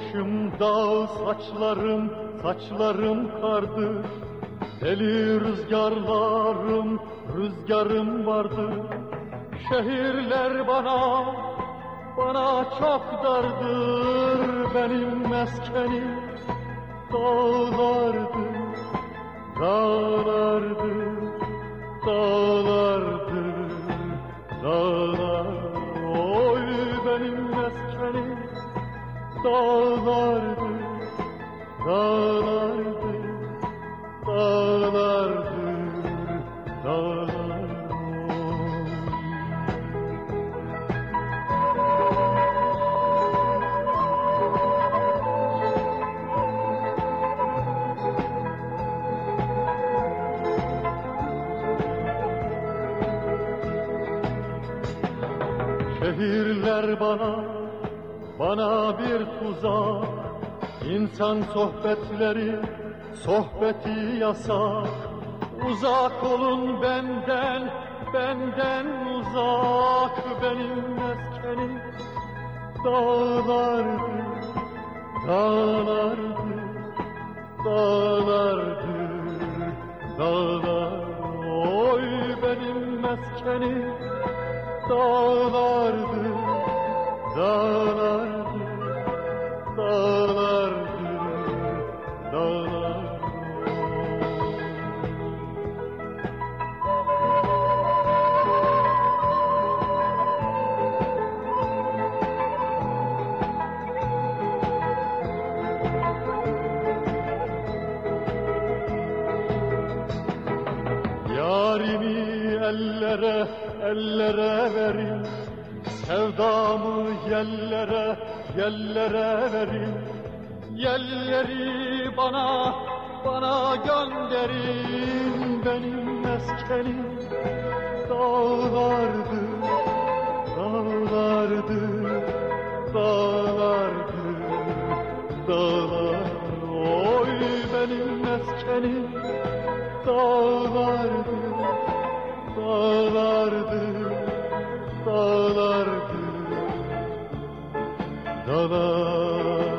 Başımda saçlarım, saçlarım kardır. Deli rüzgarlarım, rüzgarım vardır. Şehirler bana, bana çok dardır. Benim meskenim dağlardır, dağlardır, dağlardır, dağlardır, dağlardır, dağlardır, dağlar oy. Şehirler bana, bana bir tuzak İnsan sohbetleri, sohbeti yasak. Uzak olun benden, benden uzak. Benim meskenim dağlardır, dağlardır, dağlardır, dağlar. Oy benim meskenim dağlardır, dağlardır, dağlardır, dağlar. Yarimi ellere, ellere verin Sevdamı yellere, yellere verin. Yelleri bana, bana gönderin. Benim meskenim dağlardı, dağlardı, dağlardı, dağlar. Oy benim meskenim dağlardı, dağlardı, dağlardı, dağlar.